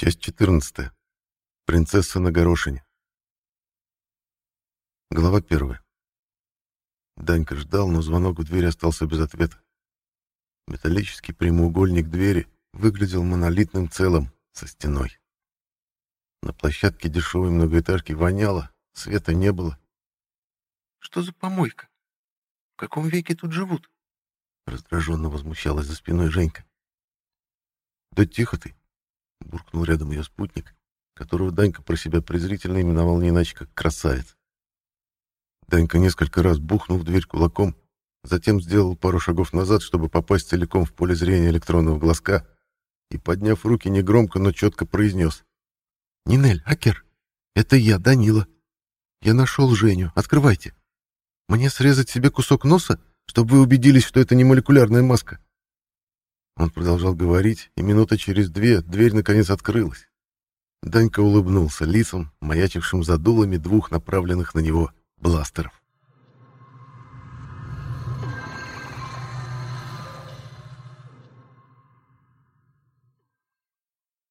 Часть 14. Принцесса на горошине. Глава 1. Данька ждал, но звонок в дверь остался без ответа. Металлический прямоугольник двери выглядел монолитным целым, со стеной. На площадке дешевой многоэтажки воняло, света не было. «Что за помойка? В каком веке тут живут?» Раздраженно возмущалась за спиной Женька. «Да тихо ты!» — буркнул рядом ее спутник, которого Данька про себя презрительно именовал не иначе, как красавец. Данька несколько раз бухнул в дверь кулаком, затем сделал пару шагов назад, чтобы попасть целиком в поле зрения электронного глазка, и, подняв руки, негромко, но четко произнес. «Нинель, Акер, это я, Данила. Я нашел Женю. Открывайте. Мне срезать себе кусок носа, чтобы вы убедились, что это не молекулярная маска?» Он продолжал говорить, и минута через две дверь наконец открылась. Данька улыбнулся лицом, маячившим за дулами двух направленных на него бластеров.